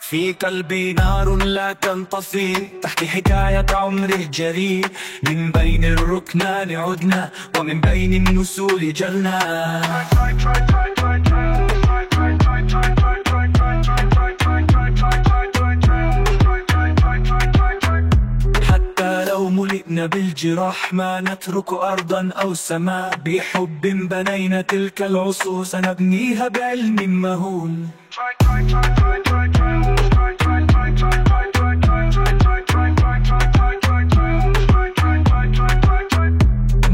في قلبي نار لا تنطفي تحكي حكاية عمره جري من بين الركنان عدنا ومن بين النسول جلنا. ملئنا بالجراح ما نترك أرضا أو سماء بحب بنينا تلك العصور سنبنيها بعلم مهول.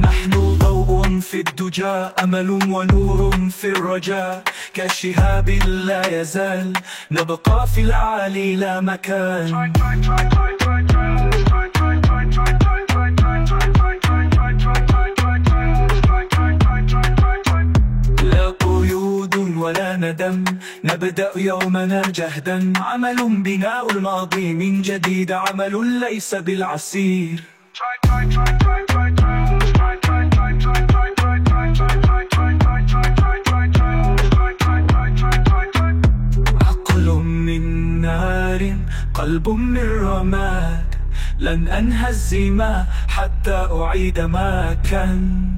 نحن ضوء في الدجى أمل ونور في الرجاء. كشهاب لا يزال نبقى في العالي لا مكان. ولا ندم نبدأ يومنا جهدا. عمل بناء الماضي من جديد عمل ليس بالعسير. عقل من نار قلب من رماد. لن أنهزم حتى أعيد ما كان.